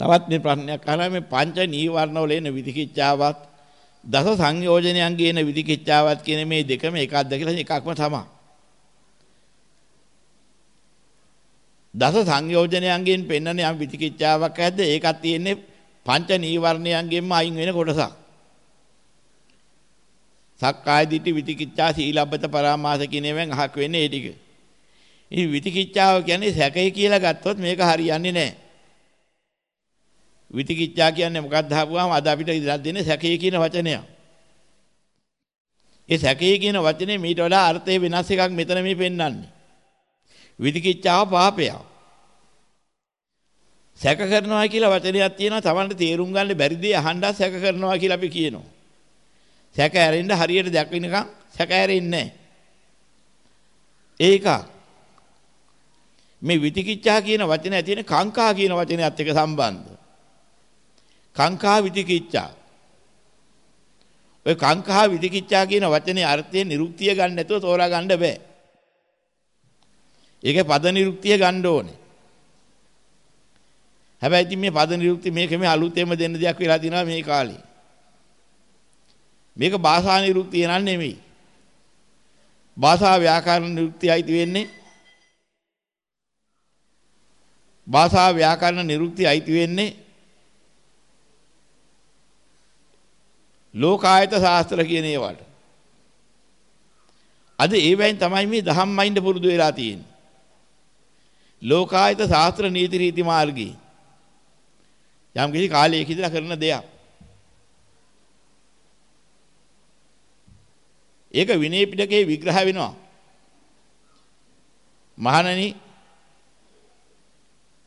තවත් මේ ප්‍රශ්නයක් අහලා මේ පංච නීවරණ වල එන විදිකිච්ඡාවත් දස සංයෝජනයන්ගේ එන විදිකිච්ඡාවත් කියන මේ දෙකම එකක්ද කියලා එකක්ම තමයි. දස සංයෝජනයන්ගෙන් පෙන්වන යම් විදිකිච්ඡාවක් ඇද්ද ඒකත් තියෙන්නේ පංච නීවරණයන්ගෙන්ම අයින් වෙන කොටසක්. සක්කාය දිට්ඨි විතිකිච්ඡා සීලබ්බත පරාමාස කියන ඒවාෙන් අහක් වෙන්නේ ඒ ටික. ඉතින් විතිකිච්ඡාව කියන්නේ සැකය කියලා ගත්තොත් මේක හරියන්නේ නැහැ. විතිකිච්ඡා කියන්නේ මොකක්ද අහපුවාම අද අපිට ඉදලා දෙන්නේ සැකය කියන වචනය. ඒ සැකය කියන වචනේ මීට වඩා අර්ථය වෙනස් එකක් මෙතන මේ පෙන්වන්නේ. විතිකිච්ඡාව පාපයක්. සැක කරනවා කියලා වචනයක් තියෙනවා Tamanට තේරුම් ගන්න බැරි දේ අහන්න සැක කරනවා කියලා අපි කියනවා. සැක ඇරෙන්න හරියට දැක්විනකම් සැක ඇරෙන්නේ ඒක මේ විතිකිච්ඡා කියන වචනේ ඇතිනේ කාංකා කියන වචනයත් එක්ක සම්බන්ධ. කාංකා විතිකිච්ඡා. ඔය කාංකා විතිකිච්ඡා කියන වචනේ අර්ථයේ නිරුක්තිය ගන්න නැතුව තෝරා ගන්න බෑ. ඒකේ පද නිරුක්තිය ගන්න ඕනේ. හැබැයි ඉතින් මේ පද නිරුක්ති මේක මේ අලුතෙන්ම දෙන්න දෙයක් වෙලා තිනවා මේ කාලේ. මේක භාෂා නිරුක්තිය නන් නෙමෙයි. භාෂා ව්‍යාකරණ නිරුක්තිය අයිති වෙන්නේ භාෂා ව්‍යාකරණ නිරුක්තිය අයිති වෙන්නේ ලෝකායත ශාස්ත්‍ර කියන ඒවාට. අද ඒවෙන් තමයි මේ දහම්මයින්ද පුරුදු වෙලා තියෙන්නේ. ලෝකායත ශාස්ත්‍ර නීති රීති මාර්ගී. යම් කිසි කාලයක ඉඳලා කරන දෙයක්. ඒක විනය පිටකේ විග්‍රහ වෙනවා. මහණනි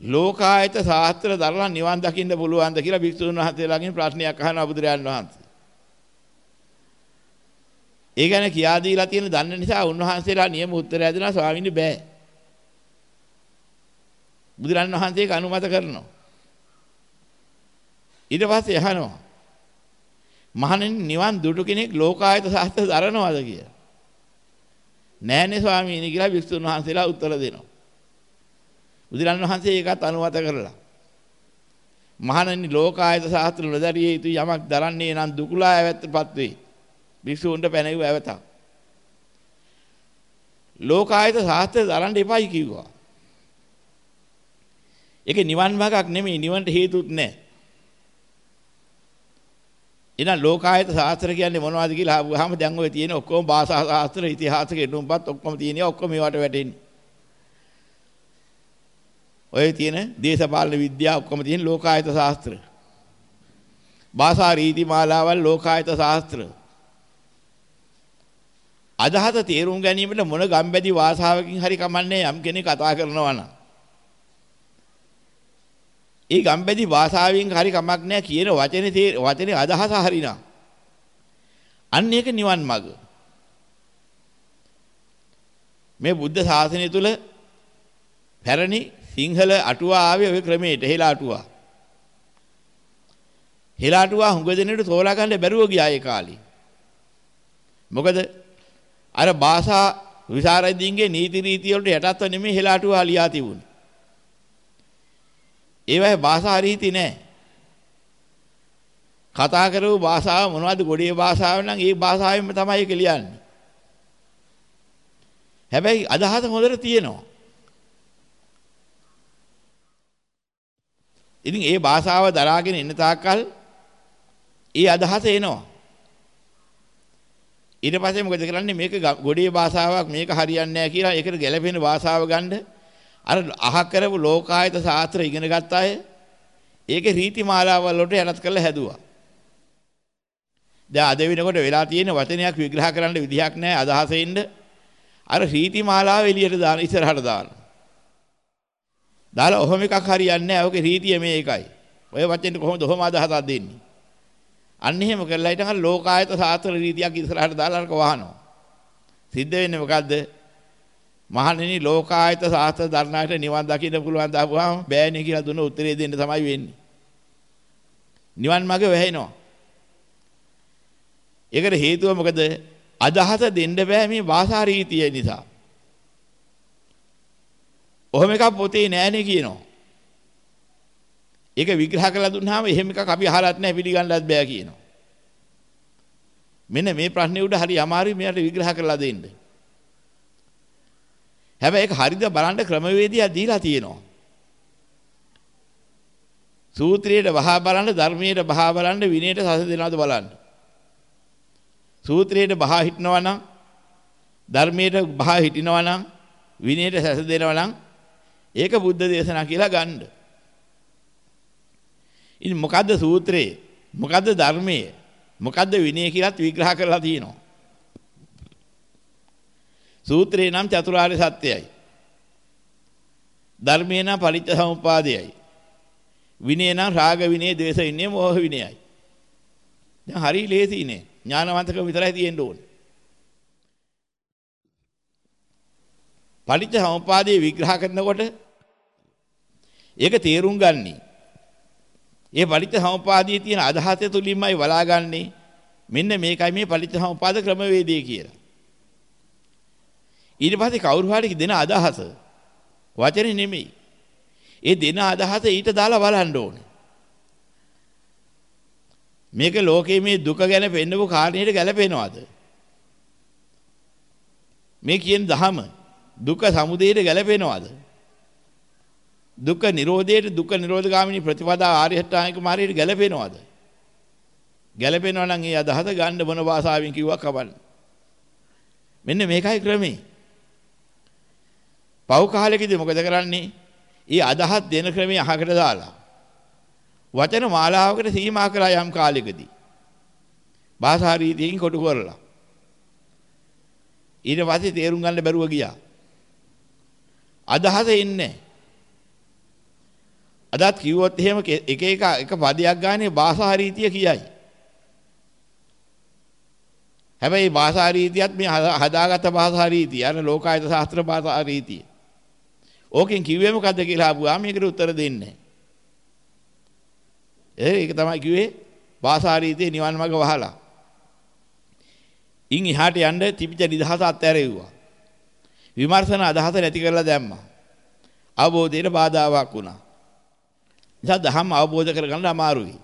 ලෝකායත ශාස්ත්‍ර දරලා නිවන් දකින්න පුළුවන්ද කියලා භික්ෂුන් වහන්සේලාගෙන් ප්‍රශ්නයක් අහනවා බුදුරජාන් වහන්සේ. ඒ ගැන කියා දීලා තියෙන දන්න නිසා උන්වහන්සේලා නියම උත්තරය දෙනවා ස්වාමීනි බෑ. බුදුරන් වහන්සේක අනුමත කරනවා. ඊට පස්සේ අහනවා මහණෙනි නිවන් දුටු කෙනෙක් ලෝකායත ශාස්ත්‍ර දරනවද කියලා. නෑනේ ස්වාමීනි කියලා වික්ෂුන් වහන්සේලා උත්තර දෙනවා. බුදුරන් වහන්සේ ඒකත් අනුමත කරලා. මහණෙනි ලෝකායත ශාස්ත්‍ර නොදරිය යුතු යමක් දරන්නේ නම් දුකුලා ඇවැත්තපත් වේ. වික්ෂුන්ට පැනෙව ඇවතක්. ලෝකායත ශාස්ත්‍ර දරන්න එපයි කිව්වා. ඒක නිවන් මාර්ගක් නෙමෙයි නිවන්ට හේතුත් නැහැ. එහෙනම් ලෝකායත ශාස්ත්‍ර කියන්නේ මොනවද කියලා අහුවාම දැන් ඔය තියෙන ඔක්කොම භාෂා ශාස්ත්‍ර ඉතිහාස කෙනුම්පත් ඔක්කොම තියෙනවා ඔක්කොම මේවට වැටෙන්නේ. ඔය තියෙන දේශපාලන විද්‍යාව ඔක්කොම තියෙන ලෝකායත ශාස්ත්‍ර. භාෂා රීති මාලාවල් ලෝකායත ශාස්ත්‍ර. අදහස තේරුම් ගැනීමට මොන ගම්බැදි වාසාවකින් හරි කමන්නේ යම් කෙනෙක් කතා කරනවා නම් ඒ ගම්බැදි භාෂාවෙන් හරි කමක් නැහැ කියන වචනේ වචනේ අදහස හරිනා. අන්න ඒක නිවන් මඟ. මේ බුද්ධ ශාසනය තුල පැරණි සිංහල අටුවා ආවේ ওই ක්‍රමයට හෙලා අටුවා. හෙලා අටුවා හුඟ දෙනෙට තෝරා ගන්න බැරුව ගියා ඒ කාලේ. මොකද අර භාෂා විසරදීන්ගේ නීති රීති වලට යටත්ව නෙමෙයි හෙලා අටුවා ලියා තිබුණේ. ඒවයි භාෂා රීති නැහැ. කතා කරපු භාෂාව මොනවද ගොඩේ භාෂාව නම් ඒ භාෂාවෙන්ම තමයි ඒක ලියන්නේ. හැබැයි අදහස හොඳට තියෙනවා. ඉතින් ඒ භාෂාව දරාගෙන ඉන්න තාක්කල් ඒ අදහස එනවා. ඊට පස්සේ මොකද කරන්නේ මේක ගොඩේ භාෂාවක් මේක හරියන්නේ නැහැ කියලා ඒකට ගැළපෙන භාෂාව ගන්න අර අහක් කරපු ලෝකායත ශාස්ත්‍ර ඉගෙන ගත්ත අය ඒකේ රීති මාලාවල් වලට යටත් කරලා හැදුවා. දැන් අද වෙනකොට වෙලා තියෙන වචනයක් විග්‍රහ කරන්න විදිහක් නැහැ අදහසෙින්ද අර රීති මාලාව එළියට දාන ඉස්සරහට දාන. දාලා ඔහොම එකක් හරියන්නේ නැහැ. ඔකේ රීතිය මේකයි. ඔය වචෙන් කොහොමද ඔහොම අදහසක් දෙන්නේ? අන්න එහෙම කරලා ඊට අර ලෝකායත ශාස්ත්‍ර රීතියක් ඉස්සරහට දාලා අරක වහනවා. සිද්ධ වෙන්නේ මොකද්ද? මහණෙනි ලෝකායත සාස්ත්‍ර ධර්ණායට නිවන් දකින්න පුළුවන් දාපුවාම බෑනේ කියලා දුන්න උත්තරේ දෙන්න තමයි වෙන්නේ. නිවන් මාර්ගය වැහෙනවා. ඒකට හේතුව මොකද? අදහස දෙන්න බෑ මේ භාෂා රීතිය නිසා. ඔහොම එකක් පොතේ නෑනේ කියනවා. ඒක විග්‍රහ කරලා දුන්නාම එහෙම එකක් අපි අහලත් නැහැ පිළිගන්නත් බෑ කියනවා. මෙන්න මේ ප්‍රශ්නේ උඩ හරි අමාරුයි මෙයාට විග්‍රහ කරලා දෙන්න. හැබැයි ඒක හරිද බලන්න ක්‍රමවේදයක් දීලා තියෙනවා. සූත්‍රයට වහා බලන්න ධර්මයට වහා බලන්න විනයට සස දෙනවද බලන්න. සූත්‍රයට බහා හිටනවා නම් ධර්මයට බහා හිටිනවා නම් විනයට සැස දෙනවා නම් ඒක බුද්ධ දේශනා කියලා ගන්න. ඉතින් මොකද්ද සූත්‍රේ? මොකද්ද ධර්මයේ? මොකද්ද විනය කියලාත් විග්‍රහ කරලා තියෙනවා. සූත්‍රේ නම් චතුරාර්ය සත්‍යයයි. ධර්මේ නම් පරිච්ඡ සමුපාදයයි. විනය නම් රාග විනය, ද්වේෂ විනය, මෝහ විනයයි. දැන් හරි ලේසියිනේ. ඥානවන්තකම විතරයි තියෙන්න ඕනේ. පටිච්ච සමුපාදයේ විග්‍රහ කරනකොට ඒක තේරුම් ගන්නේ. ඒ පටිච්ච සමුපාදයේ තියෙන අදහස තුලින්මයි බලාගන්නේ. මෙන්න මේකයි මේ පටිච්ච සමුපාද ක්‍රමවේදය කියලා. ඊට පස්සේ කවුරු හරි දෙන අදහස වචනේ නෙමෙයි. ඒ දෙන අදහස ඊට දාලා බලන්න ඕනේ. මේක ලෝකයේ මේ දුක ගැන පෙන්නපු කාරණේට ගැලපෙනවද? මේ කියන දහම දුක සමුදයට ගැලපෙනවද? දුක්ඛ නිරෝධයට දුක්ඛ නිරෝධගාමිනී ප්‍රතිපදා ආර්ය අෂ්ටාංගික මාර්ගයට ගැලපෙනවද? ගැලපෙනවා නම් ඒ අදහස ගන්න මොන භාෂාවෙන් කිව්වක් කවන්න. මෙන්න මේකයි ක්‍රමේ. පව් කාලෙකදී මොකද කරන්නේ? ඊ අදහස් දෙන ක්‍රමයේ අහකට දාලා වචන මාලාවකට සීමා කරලා යම් කාලෙකදී භාෂා රීතියකින් කොටු කරලා ඊට පස්සේ තේරුම් ගන්න බැරුව ගියා අදහස එන්නේ අදත් කිව්වොත් එහෙම එක එක එක පදයක් ගානේ භාෂා රීතිය කියයි හැබැයි භාෂා රීතියත් මේ හදාගත්ත භාෂා රීතිය අර ලෝකායත ශාස්ත්‍ර භාෂා රීතිය ඕකෙන් කිව්වේ මොකද්ද කියලා අහුවා මේකට උත්තර දෙන්නේ නැහැ ඒක තමයි කිව්වේ වාසාරීතේ නිවන් මඟ වහලා. ඉන් එහාට යන්න තිබිච්ච නිදහස අත්හැරෙව්වා. විමර්ශන අදහස නැති කරලා දැම්මා. අවබෝධයට බාධාවක් වුණා. නිසා දහම් අවබෝධ කරගන්න අමාරුයි.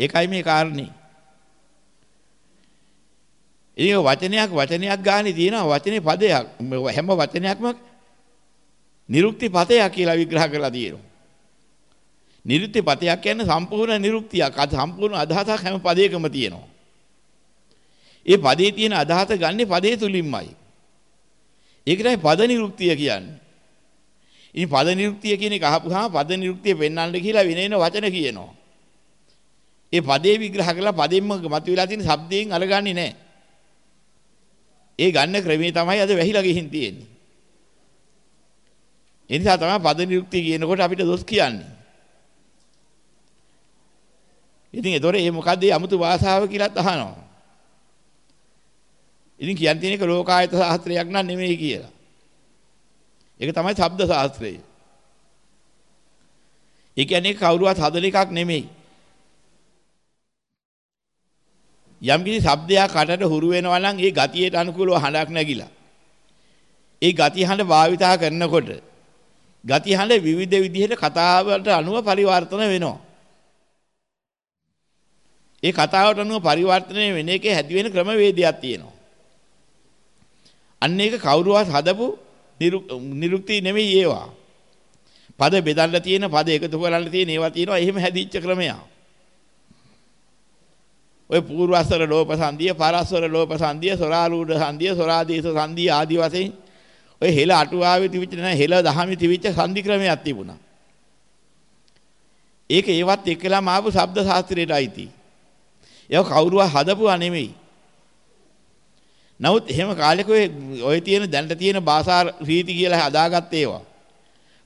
ඒකයි මේ කාරණේ. ඉතින් වචනයක් වචනයක් ගානේ තියෙනවා වචනේ පදයක් හැම වචනයක්ම නිරුක්ති පදයක් කියලා විග්‍රහ කරලා තියෙනවා. නිරුක්ති පතයක් කියන්නේ සම්පූර්ණ නිරුක්තියක්. අද සම්පූර්ණ අදහසක් හැම පදයකම තියෙනවා. ඒ පදේ තියෙන අදහස ගන්නෙ පදේ තුලින්මයි. ඒකටයි පද නිරුක්තිය කියන්නේ. ඉතින් පද නිරුක්තිය කියන එක අහපුවාම පද නිරුක්තිය පෙන්වන්න කියලා විනේන වචන කියනවා. ඒ පදේ විග්‍රහ කළා පදෙන්ම මතුවලා තියෙන શબ્දයෙන් අලගන්නේ නැහැ. ඒ ගන්න ක්‍රමයේ තමයි අද වැහිලා ගිහින් තියෙන්නේ. ඒ නිසා තමයි පද නිරුක්තිය කියනකොට අපිට දොස් කියන්නේ. ඉතින් ඒතොර ඒ මොකද්ද මේ 아무තු භාෂාව කියලාත් අහනවා. ඉතින් කියන් තියෙන එක ලෝකායත සාහත්‍රයක් නන් නෙමෙයි කියලා. ඒක තමයි ශබ්ද ශාස්ත්‍රය. ඒ කියන්නේ කවුරුවත් හදන එකක් නෙමෙයි. යම් කිසි ශබ්දයක් කටට හුරු වෙනවා නම් ඒ ගතියට අනුකූලව හඬක් නැගිලා. ඒ ගති හඬ භාවිතා කරනකොට ගති හඬ විවිධ විදිහට කතාවට අනුව පරිවර්තන වෙනවා. ඒ කතාවට අනුව පරිවර්තනය වෙන එකේ හැදි වෙන ක්‍රමවේදයක් තියෙනවා. අන්න ඒක කවුරුවත් හදපු නිරුක්ති නෙමෙයි ඒවා. පද බෙදන්න තියෙන පද එකතු කරන්න තියෙන ඒවා තියෙනවා එහෙම හැදිච්ච ක්‍රමයක්. ඔය පූර්වස්වර ලෝප සංධිය, පරස්වර ලෝප සංධිය, සොරාලූඩ සංධිය, සොරාදීස සංධිය ආදි වශයෙන් ඔය හෙළ අටුවාවේ තිබිච්ච නෑ හෙළ දහමේ තිබිච්ච සංධි ක්‍රමයක් තිබුණා. ඒක ඒවත් එක්කලාම ආපු ශබ්ද ශාස්ත්‍රයට අයිති. ඒක කවුරුවා හදපුවා නෙමෙයි. නමුත් එහෙම කාලෙක ඔය තියෙන දැනට තියෙන භාෂා රීති කියලා හදාගත්ත ඒවා.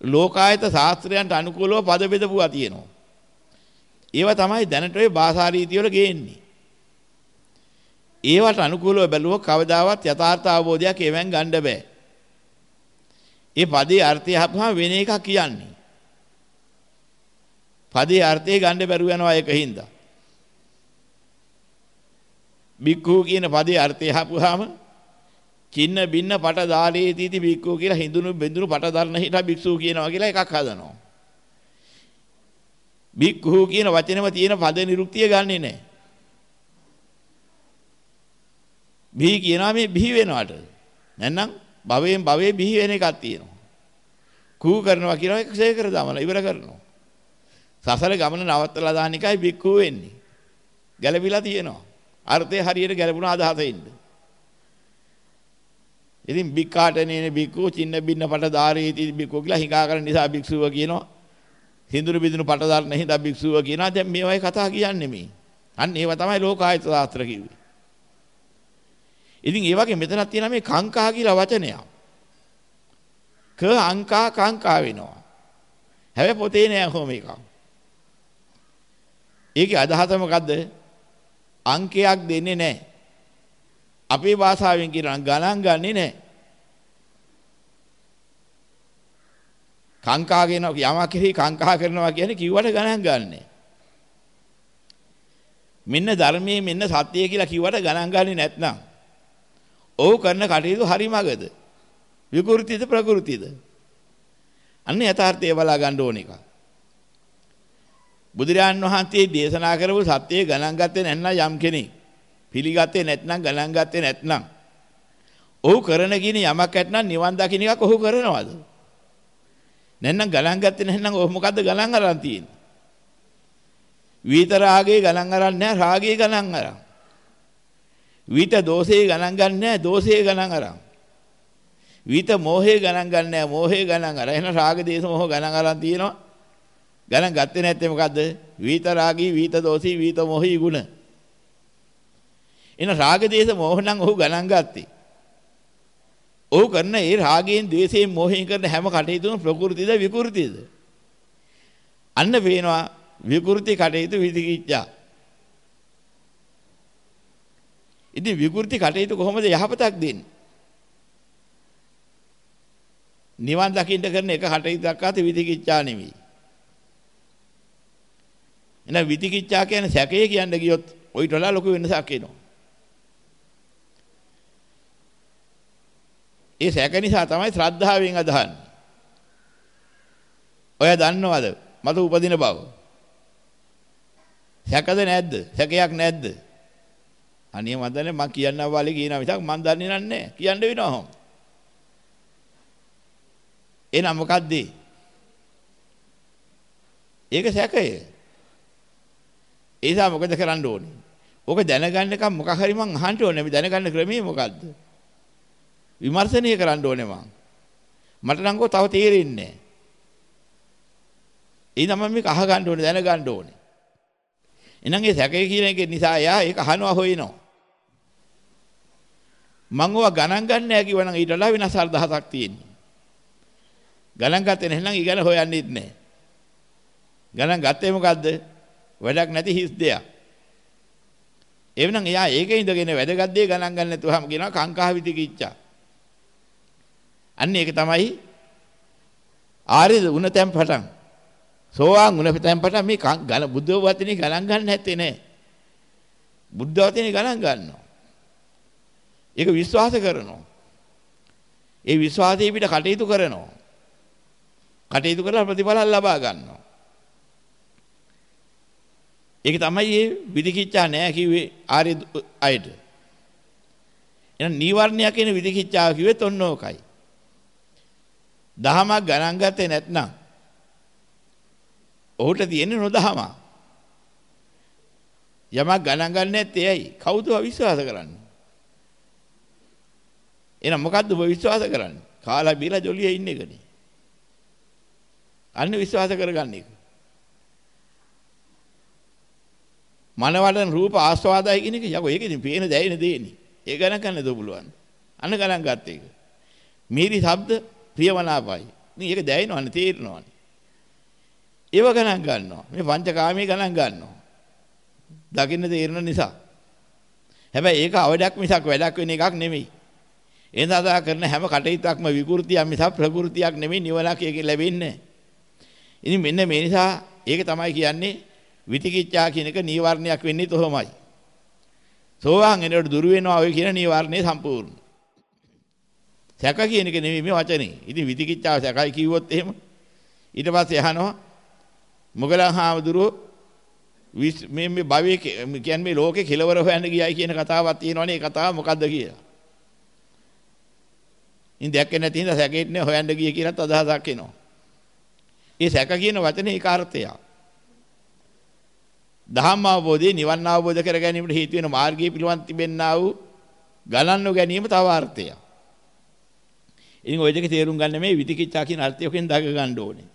ලෝකායත ශාස්ත්‍රයන්ට අනුකූලව පද බෙදපුවා තියෙනවා. ඒවා තමයි දැනට ඔය භාෂා රීති වල ගේන්නේ. ඒවට අනුකූලව බැලුවොත් කවදාවත් යථාර්ථ අවබෝධයක් එවෙන් ගන්න බෑ. ඒ පදේ අර්ථය අහපුවම වෙන එකක් කියන්නේ. පදේ අර්ථය ගන්න බැරුව යනවා ඒකින්ද. බික්ඛු කියන පදේ අර්ථය අහපුවාම චින්න බින්න පට දාලේ තීති බික්ඛු කියලා හිඳුණු බෙඳුණු පට දරන හිට භික්ෂුව කියනවා කියලා එකක් හදනවා. බික්ඛු කියන වචනේම තියෙන පද නිරුක්තිය ගන්නෙ නැහැ. බිහි කියනවා මේ බිහි වෙනවට. නැත්නම් භවයෙන් භවයේ බිහි වෙන එකක් තියෙනවා. කූ කරනවා කියනවා ඒක සේ කර දාමලා ඉවර කරනවා. සසර ගමන නවත්තලා දාන එකයි බික්ඛු වෙන්නේ. ගැළපිලා තියෙනවා. අර්ථය හරියට ගැළපුණ අදහසින්ද. ඉතින් බික්කාටනේනේ බික්කු චින්න බින්න පට ධාරේති බික්කු කියලා හිඟා කරන නිසා භික්ෂුව කියනවා. සිඳුරු බිඳුරු පට ධාරන හින්දා භික්ෂුව කියනවා. දැන් මේවයි කතා කියන්නේ මේ. අන්න ඒව තමයි ලෝකායත ශාස්ත්‍ර කිව්වේ. ඉතින් ඒ වගේ මෙතනක් තියෙනවා මේ කාංකා කියලා වචනයක්. ක අංකා කාංකා වෙනවා. හැබැයි පොතේ නෑ කොහොම එකක්. ඒකේ අදහස මොකද්ද? අංකයක් දෙන්නේ නැහැ. අපේ භාෂාවෙන් කියනවා ගණන් ගන්නෙ නැහැ. කාංකා කියන යමක් කෙරෙහි කාංකා කරනවා කියන්නේ කිව්වට ගණන් ගන්නෑ. මෙන්න ධර්මයේ මෙන්න සත්‍යය කියලා කිව්වට ගණන් ගන්නේ නැත්නම් ඔව් කරන කටයුතු හරි මගද? විකෘතිද ප්‍රകൃතිද? අන්න යථාර්ථය බලා ගන්න ඕන එක. බුදුරජාන් වහන්සේ දේශනා කරපු සත්‍යය ගණන් ගත්තේ නැත්නම් යම් කෙනෙක් පිළිගත්තේ නැත්නම් ගණන් ගත්තේ නැත්නම් ඔහු කරන කින යමක් ඇත්නම් නිවන් දකින්න එකක් ඔහු කරනවද? නැත්නම් ගණන් ගත්තේ නැත්නම් ඔහු මොකද්ද ගණන් අරන් තියෙන්නේ? විත රාගේ ගණන් අරන් නැහැ රාගේ ගණන් අරන්. විත දෝෂේ ගණන් ගන්න නැහැ දෝෂේ ගණන් අරන්. විත මෝහේ ගණන් ගන්න නැහැ මෝහේ ගණන් අරන්. එහෙනම් රාග දේශ මොහ ගණන් අරන් තියෙනවා. ගණන් ගත්තේ නැත්තේ මොකද්ද? විත රාගී විත දෝෂී විත මොහී ගුණ. එන රාග දේශ මොහ නම් ඔහු ගණන් ගත්තේ. ඔහු කරන ඒ රාගයෙන් ද්වේෂයෙන් මොහෙන් කරන හැම කටයුතුම ප්‍රകൃතිද විකෘතිද? අන්න පේනවා විකෘති කටයුතු විදිකිච්ඡා. ඉතින් විකෘති කටයුතු කොහොමද යහපතක් දෙන්නේ? නිවන් දකින්න කරන එක කටයුත්තක් අත විදිකිච්ඡා නෙවෙයි. එහෙනම් විදිකිච්ඡා කියන්නේ සැකය කියන්න ගියොත් ඔයිට වඩා ලොකු වෙනසක් එනවා. ඒ සැක නිසා තමයි ශ්‍රද්ධාවෙන් අදහන්නේ. ඔය දන්නවද මට උපදින බව? සැකද නැද්ද? සැකයක් නැද්ද? අනේ මන් දන්නේ මං කියන්න වාලේ කියනවා මිසක් මං දන්නේ නැහැ. කියන්න වෙනවා හොම්. එහෙනම් මොකද්ද? ඒක සැකය. ඒ නිසා මොකද කරන්න ඕනේ? ඕක දැනගන්නකම් මොකක් හරි මං අහන්න ඕනේ. මේ දැනගන්න ක්‍රමය මොකද්ද? විමර්ශනය කරන්න ඕනේ මං. මට නම් තව තේරෙන්නේ නැහැ. ඒ නම් මම මේක අහ ගන්න ඕනේ දැනගන්න ඕනේ. එහෙනම් ඒ සැකේ කියන එක නිසා එයා ඒක අහනවා හොයනවා. මං ඕවා ගණන් ගන්න නැහැ කිව්වනම් ඊට වඩා වෙනස් අර්ධහසක් තියෙනවා. ගණන් ගත්තේ නැත්නම් ඉගෙන හොයන්නෙත් නැහැ. ගණන් ගත්තේ මොකද්ද? වැඩක් නැති හිස් දෙයක්. එවනම් එයා ඒකේ ඉඳගෙන වැදගත් දේ ගණන් ගන්න නැතුවම කියනවා කාංකා විතිකිච්ඡා. අන්න ඒක තමයි ආර්ය උණ තැන් පටන්. සෝවාන් උණ තැන් පටන් මේ ගණ බුද්ධ වචනේ ගණන් ගන්න නැත්තේ නෑ. බුද්ධ වචනේ ගණන් ගන්නවා. ඒක විශ්වාස කරනවා. ඒ විශ්වාසයේ පිට කටයුතු කරනවා. කටයුතු කරලා ප්‍රතිඵල ලබා ගන්නවා. ඒක තමයි මේ විදිකිච්ඡා නෑ කිව්වේ ආර්ය අයට. එහෙනම් නීවරණයක් කියන විදිකිච්ඡාව කිව්වෙත් ඔන්න ඕකයි. දහමක් ගණන් ගත්තේ නැත්නම් ඔහුට තියෙන්නේ නොදහම. යමක් ගණන් ගන්න නැත්තේ ඇයි? කවුද විශ්වාස කරන්නේ? එහෙනම් මොකද්ද ඔබ විශ්වාස කරන්නේ? කාලා බීලා ජොලියේ ඉන්න එකනේ. අන්න විශ්වාස කරගන්න එක. මනවලන රූප ආස්වාදයි කියන එක යකෝ ඒක ඉතින් පේන දැයින දෙන්නේ. ඒ ගණන් ගන්න දෝ පුළුවන්. අන්න ගණන් ගත්ත එක. මේරි ශබ්ද ප්‍රියමනාපයි. ඉතින් ඒක දැයිනවනේ තේරෙනවනේ. ඒව ගණන් ගන්නවා. මේ පංචකාමයේ ගණන් ගන්නවා. දකින්න තේරෙන නිසා. හැබැයි ඒක අවඩක් මිසක් වැඩක් වෙන එකක් නෙමෙයි. ඒ සඳහා කරන හැම කටයුත්තක්ම විකෘතියක් මිසක් ප්‍රകൃතියක් නෙමෙයි නිවනක් ඒකේ ලැබෙන්නේ. ඉතින් මෙන්න මේ නිසා ඒක තමයි කියන්නේ විතිකිච්ඡා කියන එක නීවරණයක් වෙන්නේ තොහොමයි. සෝවාන් එනකොට දුරු වෙනවා ඔය කියන නීවරණේ සම්පූර්ණ. සැක කියන එක නෙමෙයි මේ වචනේ. ඉතින් විතිකිච්ඡාව සැකයි කිව්වොත් එහෙම ඊට පස්සේ අහනවා මොගලන් හාමුදුරුවෝ මේ මේ භවයේ කියන්නේ මේ ලෝකේ කෙලවර හොයන්න ගියයි කියන කතාවක් තියෙනවනේ ඒ කතාව මොකද්ද කියලා. ඉන් දැක්කේ නැති හින්දා සැකෙන්නේ හොයන්න ගිය කියලාත් අදහසක් එනවා. ඒ සැක කියන වචනේ ඒක අර්ථයක්. ධම්ම අවබෝධය නිවන් අවබෝධ කර ගැනීමට හේතු වෙන මාර්ගයේ පිළිවන් තිබෙන්නා වූ ගණන් නොගැනීම තව අර්ථයක්. ඉතින් ওই දෙක තේරුම් ගන්න මේ විතිකිච්ඡා කියන අර්ථයෙන් දග ගන්න ඕනේ.